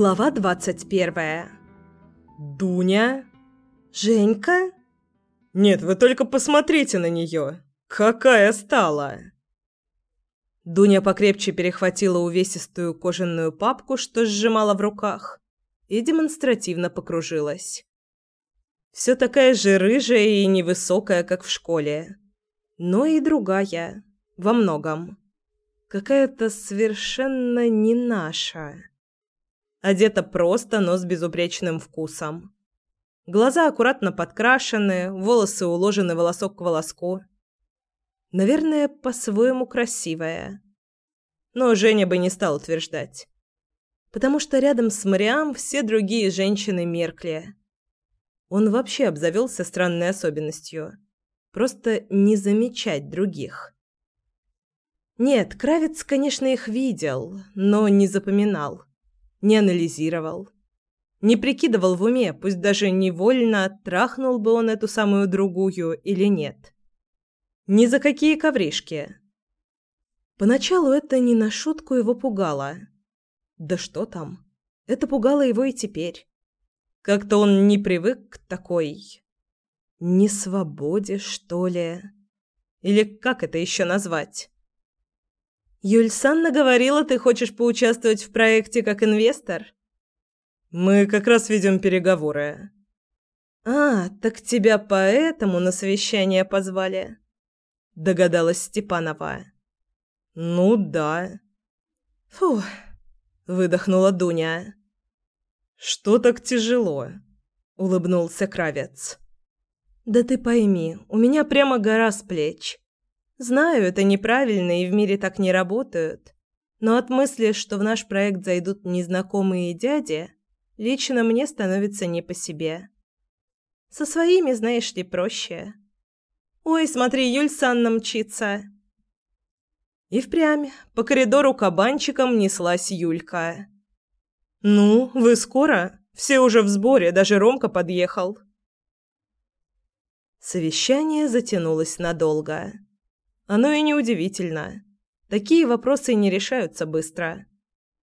Глава двадцать первая. «Дуня?» «Женька?» «Нет, вы только посмотрите на нее! Какая стала!» Дуня покрепче перехватила увесистую кожаную папку, что сжимала в руках, и демонстративно покружилась. Все такая же рыжая и невысокая, как в школе. Но и другая. Во многом. Какая-то совершенно не наша. Одета просто, но с безупречным вкусом. Глаза аккуратно подкрашены, волосы уложены волосок к волоску. Наверное, по-своему красивая. Но Женя бы не стал утверждать. Потому что рядом с Мариам все другие женщины меркли. Он вообще обзавелся странной особенностью. Просто не замечать других. Нет, Кравец, конечно, их видел, но не запоминал не анализировал. Не прикидывал в уме, пусть даже невольно, трахнул бы он эту самую другую или нет. Ни за какие ковришки. Поначалу это не на шутку его пугало. Да что там? Это пугало его и теперь. Как-то он не привык к такой... несвободе, что ли. Или как это еще назвать? Юль Санна говорила, ты хочешь поучаствовать в проекте как инвестор? Мы как раз ведем переговоры. А, так тебя поэтому на совещание позвали? Догадалась Степанова. Ну да. Фу, выдохнула Дуня. Что так тяжело? улыбнулся Кравец. Да ты пойми, у меня прямо гора с плеч. Знаю, это неправильно и в мире так не работают. Но от мысли, что в наш проект зайдут незнакомые дяди, лично мне становится не по себе. Со своими, знаешь ли, проще. Ой, смотри, Юль Санна мчится. И впрямь по коридору кабанчиком неслась Юлька. «Ну, вы скоро? Все уже в сборе, даже Ромка подъехал». Совещание затянулось надолго. Оно и неудивительно. Такие вопросы не решаются быстро.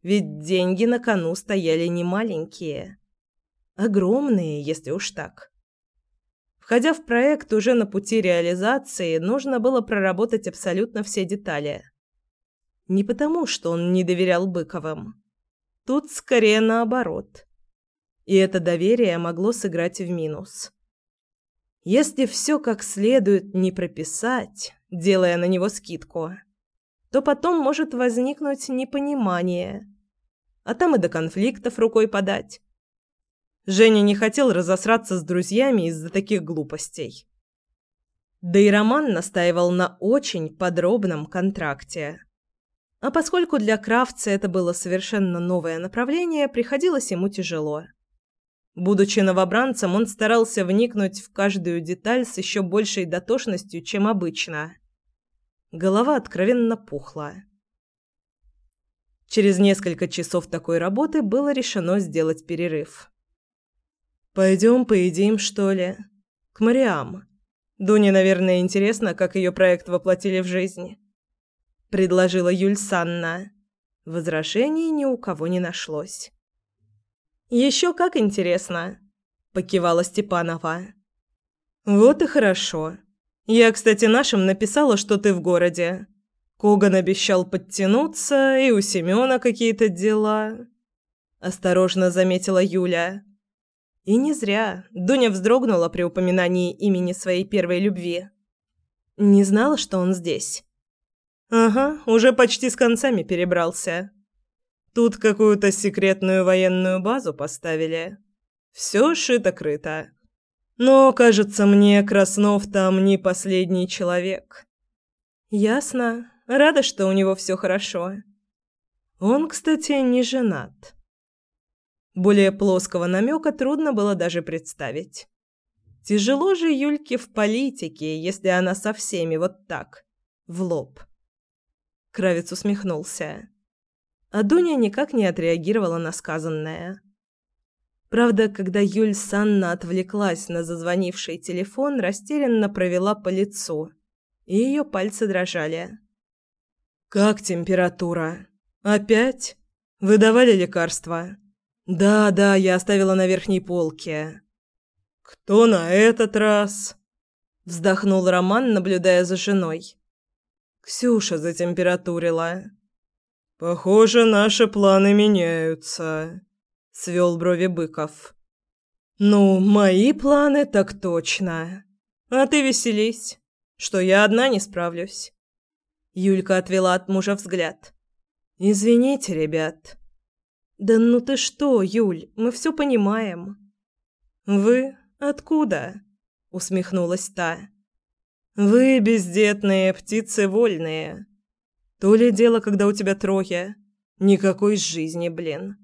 Ведь деньги на кону стояли не маленькие. Огромные, если уж так. Входя в проект уже на пути реализации, нужно было проработать абсолютно все детали. Не потому, что он не доверял Быковым. Тут скорее наоборот. И это доверие могло сыграть в минус. Если все как следует не прописать, делая на него скидку, то потом может возникнуть непонимание. А там и до конфликтов рукой подать. Женя не хотел разосраться с друзьями из-за таких глупостей. Да и Роман настаивал на очень подробном контракте. А поскольку для Кравца это было совершенно новое направление, приходилось ему тяжело. Будучи новобранцем, он старался вникнуть в каждую деталь с еще большей дотошностью, чем обычно. Голова откровенно пухла. Через несколько часов такой работы было решено сделать перерыв. «Пойдем поедим, что ли? К Мариам. Дуне, наверное, интересно, как ее проект воплотили в жизнь», — предложила Юль Санна. Возражений ни у кого не нашлось. «Еще как интересно», — покивала Степанова. «Вот и хорошо. Я, кстати, нашим написала, что ты в городе. Коган обещал подтянуться, и у Семёна какие-то дела. Осторожно заметила Юля. И не зря. Дуня вздрогнула при упоминании имени своей первой любви. Не знала, что он здесь. Ага, уже почти с концами перебрался. Тут какую-то секретную военную базу поставили. Все шито-крыто. Но, кажется мне, Краснов там не последний человек. Ясно. Рада, что у него все хорошо. Он, кстати, не женат. Более плоского намека трудно было даже представить. Тяжело же Юльке в политике, если она со всеми вот так, в лоб. Кравец усмехнулся. А Дуня никак не отреагировала на сказанное. Правда, когда Юль Санна отвлеклась на зазвонивший телефон, растерянно провела по лицу, и ее пальцы дрожали. «Как температура? Опять? Вы давали лекарства?» Да, да, я оставила на верхней полке. Кто на этот раз? Вздохнул Роман, наблюдая за женой. Ксюша затемпературила. Похоже, наши планы меняются, свел брови Быков. Ну, мои планы так точно. А ты веселись, что я одна не справлюсь. Юлька отвела от мужа взгляд. Извините, ребят. Да ну ты что, Юль, мы все понимаем. Вы откуда? усмехнулась та. Вы бездетные птицы вольные. То ли дело, когда у тебя трое. Никакой жизни, блин.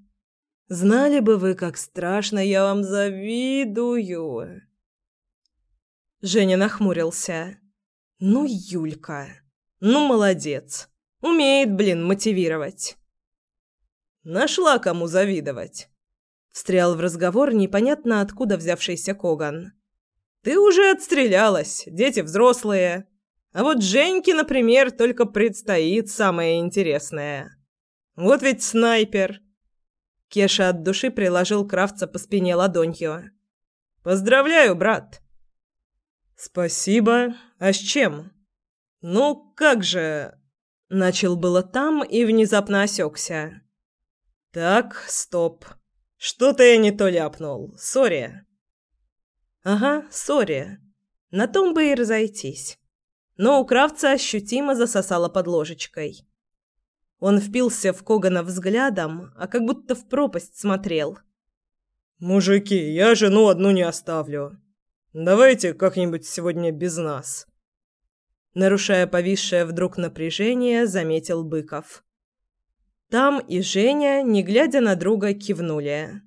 Знали бы вы, как страшно я вам завидую. Женя нахмурился. Ну, Юлька. Ну, молодец. Умеет, блин, мотивировать. Нашла кому завидовать. Встрял в разговор непонятно откуда взявшийся Коган. Ты уже отстрелялась, дети взрослые. А вот Женьке, например, только предстоит самое интересное. Вот ведь снайпер. Кеша от души приложил Кравца по спине ладонью. Поздравляю, брат. Спасибо. А с чем? Ну, как же... Начал было там и внезапно осекся. Так, стоп. Что-то я не то ляпнул. Сори. Ага, сори. На том бы и разойтись. Но у Кравца ощутимо засосало под ложечкой. Он впился в Когана взглядом, а как будто в пропасть смотрел. «Мужики, я жену одну не оставлю. Давайте как-нибудь сегодня без нас». Нарушая повисшее вдруг напряжение, заметил Быков. Там и Женя, не глядя на друга, кивнули.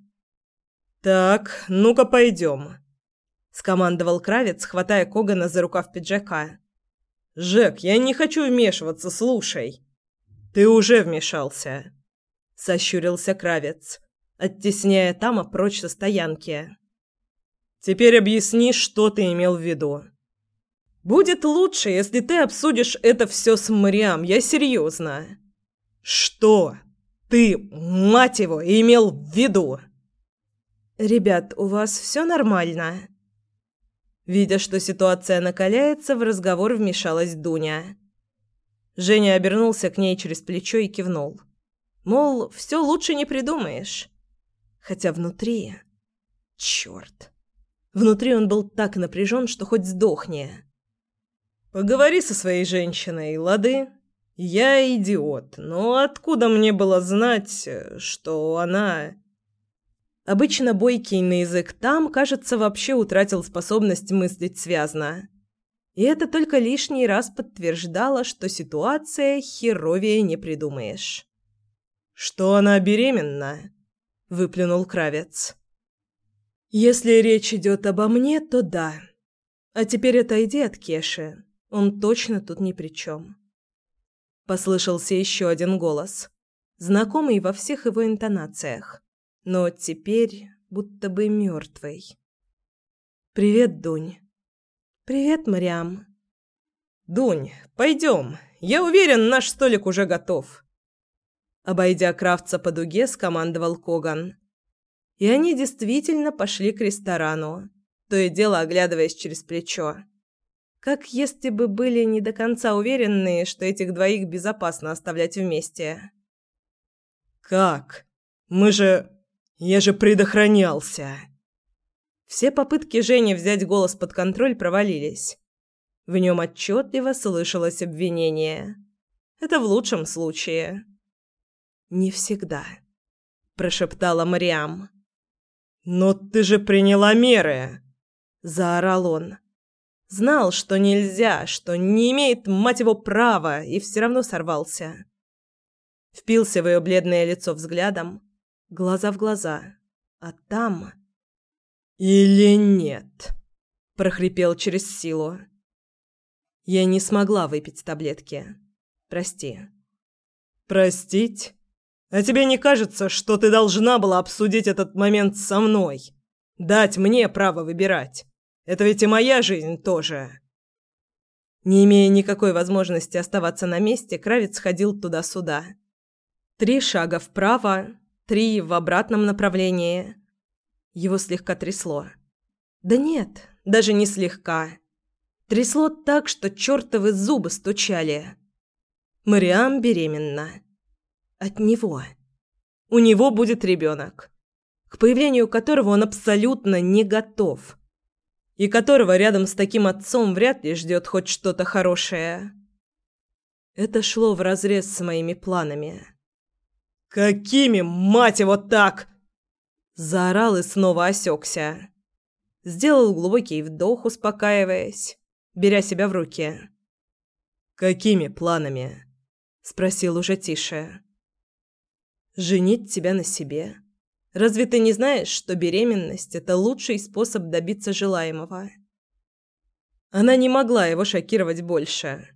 «Так, ну-ка пойдем», — скомандовал Кравец, хватая Когана за рукав пиджака. «Жек, я не хочу вмешиваться, слушай». «Ты уже вмешался», — сощурился Кравец, оттесняя Тама прочь со стоянки. «Теперь объясни, что ты имел в виду». «Будет лучше, если ты обсудишь это все с Мариам, я серьезно». «Что ты, мать его, имел в виду?» «Ребят, у вас все нормально?» Видя, что ситуация накаляется, в разговор вмешалась Дуня. Женя обернулся к ней через плечо и кивнул. Мол, все лучше не придумаешь. Хотя внутри... Черт. Внутри он был так напряжен, что хоть сдохни. «Поговори со своей женщиной, лады?» Я идиот, но откуда мне было знать, что она... Обычно бойкий на язык там, кажется, вообще утратил способность мыслить связно. И это только лишний раз подтверждало, что ситуация херовее не придумаешь. «Что она беременна?» – выплюнул Кравец. «Если речь идет обо мне, то да. А теперь отойди от Кеши. Он точно тут ни при чем». Послышался еще один голос, знакомый во всех его интонациях, но теперь будто бы мертвый. «Привет, Дунь». «Привет, Мариам». «Дунь, пойдем. Я уверен, наш столик уже готов». Обойдя Кравца по дуге, скомандовал Коган. И они действительно пошли к ресторану, то и дело оглядываясь через плечо. Как если бы были не до конца уверены, что этих двоих безопасно оставлять вместе. «Как? Мы же... Я же предохранялся!» Все попытки Жени взять голос под контроль провалились. В нем отчетливо слышалось обвинение. Это в лучшем случае. «Не всегда», – прошептала Мариам. «Но ты же приняла меры!» – заорал он. Знал, что нельзя, что не имеет, мать его, права, и все равно сорвался. Впился в ее бледное лицо взглядом, глаза в глаза. А там... «Или нет?» – прохрипел через силу. Я не смогла выпить таблетки. Прости. «Простить? А тебе не кажется, что ты должна была обсудить этот момент со мной? Дать мне право выбирать?» Это ведь и моя жизнь тоже. Не имея никакой возможности оставаться на месте, Кравец ходил туда-сюда. Три шага вправо, три в обратном направлении. Его слегка трясло. Да нет, даже не слегка. Трясло так, что чертовы зубы стучали. Мариам беременна. От него. У него будет ребенок, к появлению которого он абсолютно не готов. И которого рядом с таким отцом вряд ли ждет хоть что-то хорошее. Это шло вразрез с моими планами. «Какими, мать его, так?» Заорал и снова осекся. Сделал глубокий вдох, успокаиваясь, беря себя в руки. «Какими планами?» Спросил уже тише. «Женить тебя на себе. Разве ты не знаешь, что беременность – это лучший способ добиться желаемого?» Она не могла его шокировать больше.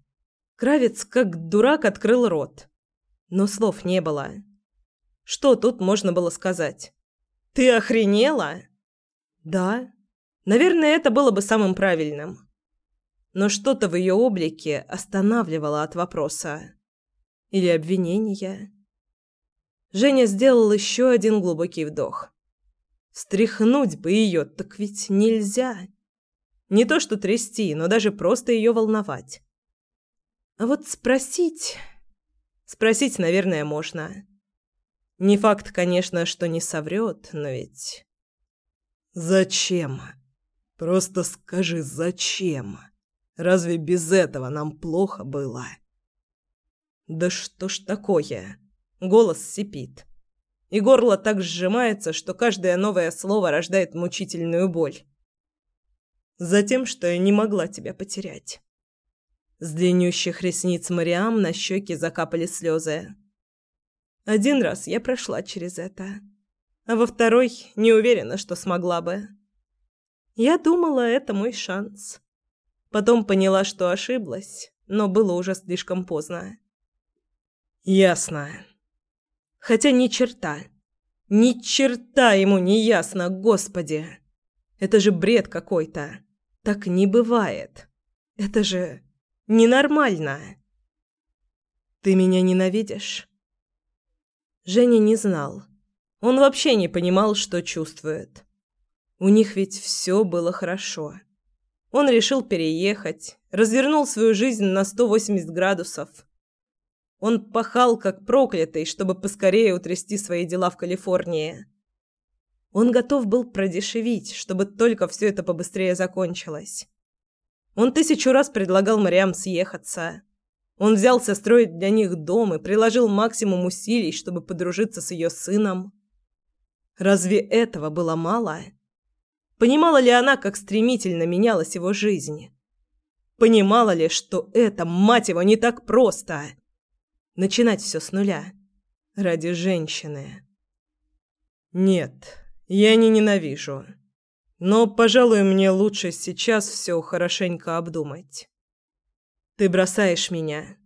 Кравец, как дурак, открыл рот. Но слов не было. Что тут можно было сказать? «Ты охренела?» «Да. Наверное, это было бы самым правильным». Но что-то в ее облике останавливало от вопроса. Или обвинения. Женя сделал еще один глубокий вдох. Встряхнуть бы ее, так ведь нельзя. Не то что трясти, но даже просто ее волновать. А вот спросить... Спросить, наверное, можно. Не факт, конечно, что не соврет, но ведь... «Зачем? Просто скажи, зачем? Разве без этого нам плохо было?» «Да что ж такое?» Голос сипит. И горло так сжимается, что каждое новое слово рождает мучительную боль. Затем, что я не могла тебя потерять. С длиннющих ресниц Мариам на щеки закапали слезы. Один раз я прошла через это, а во второй не уверена, что смогла бы. Я думала, это мой шанс. Потом поняла, что ошиблась, но было уже слишком поздно. Ясно. Хотя ни черта. Ни черта ему не ясно, господи. Это же бред какой-то. Так не бывает. Это же Ненормально. Ты меня ненавидишь? Женя не знал. Он вообще не понимал, что чувствует. У них ведь все было хорошо. Он решил переехать, развернул свою жизнь на 180 градусов. Он пахал как проклятый, чтобы поскорее утрясти свои дела в Калифорнии. Он готов был продешевить, чтобы только все это побыстрее закончилось. Он тысячу раз предлагал Мариам съехаться. Он взялся строить для них дом и приложил максимум усилий, чтобы подружиться с ее сыном. Разве этого было мало? Понимала ли она, как стремительно менялась его жизнь? Понимала ли, что это, мать его, не так просто? Начинать все с нуля. Ради женщины. Нет, я не ненавижу. Но, пожалуй, мне лучше сейчас все хорошенько обдумать. Ты бросаешь меня.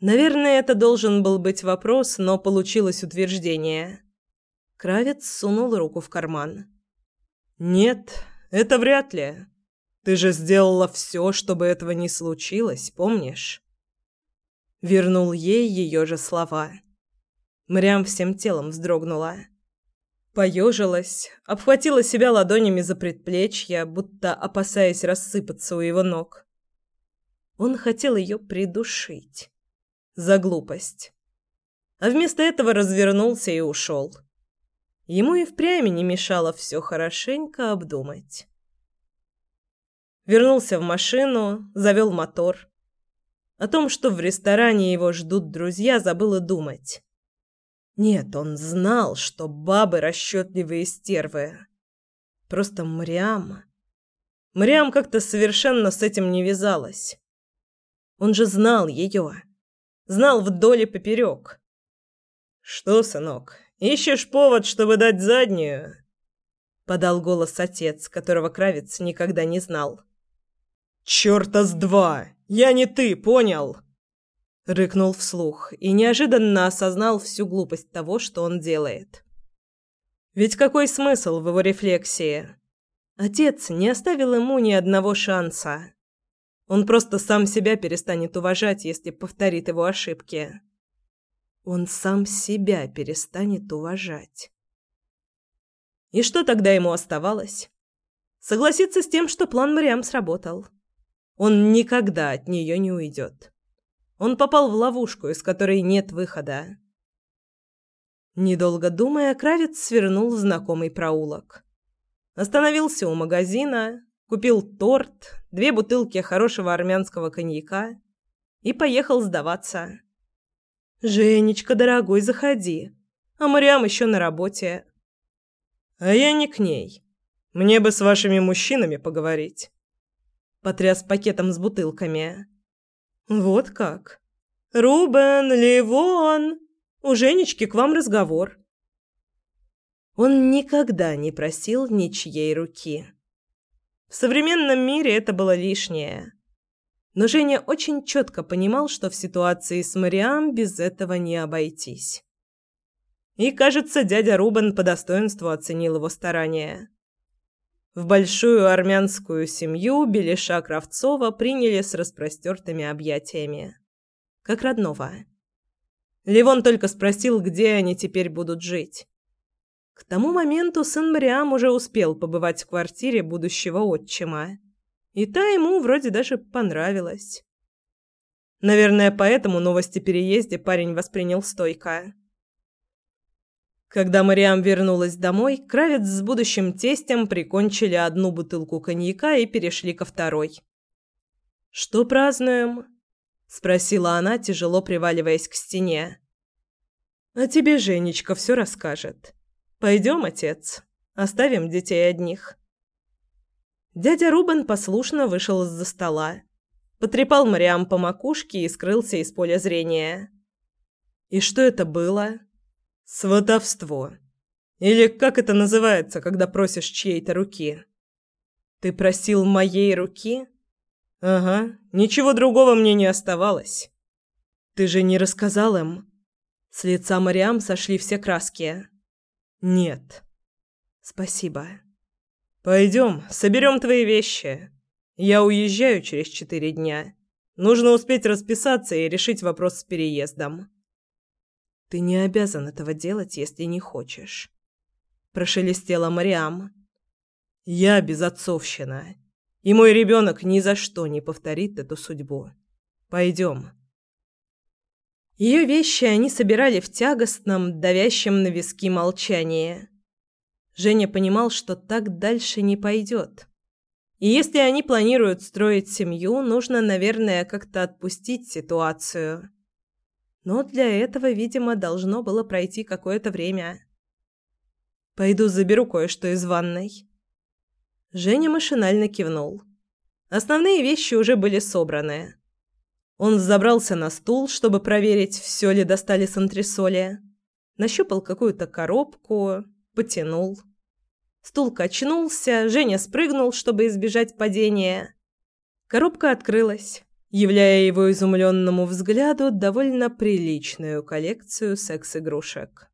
Наверное, это должен был быть вопрос, но получилось утверждение. Кравец сунул руку в карман. Нет, это вряд ли. Ты же сделала все, чтобы этого не случилось, помнишь? Вернул ей ее же слова. Мрям всем телом вздрогнула. Поежилась, обхватила себя ладонями за предплечья, будто опасаясь рассыпаться у его ног. Он хотел ее придушить. За глупость. А вместо этого развернулся и ушел. Ему и впрямь не мешало все хорошенько обдумать. Вернулся в машину, завел мотор. О том, что в ресторане его ждут друзья, забыл и думать. Нет, он знал, что бабы расчетливые стервы. Просто Мрям... Мрям как-то совершенно с этим не вязалась. Он же знал ее. Знал вдоль и поперек. «Что, сынок, ищешь повод, чтобы дать заднюю?» Подал голос отец, которого Кравец никогда не знал. «Чёрта с два! Я не ты, понял?» Рыкнул вслух и неожиданно осознал всю глупость того, что он делает. Ведь какой смысл в его рефлексии? Отец не оставил ему ни одного шанса. Он просто сам себя перестанет уважать, если повторит его ошибки. он сам себя перестанет уважать. И что тогда ему оставалось? Согласиться с тем, что план Мариам сработал. Он никогда от нее не уйдет. Он попал в ловушку, из которой нет выхода. Недолго думая, Кравец свернул в знакомый проулок. Остановился у магазина, купил торт, две бутылки хорошего армянского коньяка и поехал сдаваться. «Женечка, дорогой, заходи. А Мариам еще на работе». «А я не к ней. Мне бы с вашими мужчинами поговорить». Потряс пакетом с бутылками. «Вот как. Рубен, Ливон, у Женечки к вам разговор». Он никогда не просил ничьей руки. В современном мире это было лишнее. Но Женя очень четко понимал, что в ситуации с Мариам без этого не обойтись. И, кажется, дядя Рубен по достоинству оценил его старания. В большую армянскую семью Белиша Кравцова приняли с распростертыми объятиями. Как родного. Левон только спросил, где они теперь будут жить. К тому моменту сын Мариам уже успел побывать в квартире будущего отчима. И та ему вроде даже понравилась. Наверное, поэтому новости переезде парень воспринял стойко. Когда Мариам вернулась домой, Кравец с будущим тестем прикончили одну бутылку коньяка и перешли ко второй. «Что празднуем?» – спросила она, тяжело приваливаясь к стене. «А тебе Женечка все расскажет. Пойдем, отец. Оставим детей одних». Дядя Рубен послушно вышел из-за стола, потрепал Мариам по макушке и скрылся из поля зрения. «И что это было?» «Сватовство. Или как это называется, когда просишь чьей-то руки?» «Ты просил моей руки?» «Ага, ничего другого мне не оставалось». «Ты же не рассказал им?» С лица Мариам сошли все краски. «Нет». «Спасибо». «Пойдем, соберем твои вещи. Я уезжаю через четыре дня. Нужно успеть расписаться и решить вопрос с переездом». «Ты не обязан этого делать, если не хочешь», – прошелестела Мариам. «Я безотцовщина, и мой ребенок ни за что не повторит эту судьбу. Пойдем». Ее вещи они собирали в тягостном, давящем на виски молчании. Женя понимал, что так дальше не пойдет. И если они планируют строить семью, нужно, наверное, как-то отпустить ситуацию. Но для этого, видимо, должно было пройти какое-то время. «Пойду заберу кое-что из ванной». Женя машинально кивнул. Основные вещи уже были собраны. Он забрался на стул, чтобы проверить, все ли достали с антресоли. Нащупал какую-то коробку, потянул. Стул качнулся, Женя спрыгнул, чтобы избежать падения. Коробка открылась, являя его изумленному взгляду довольно приличную коллекцию секс-игрушек.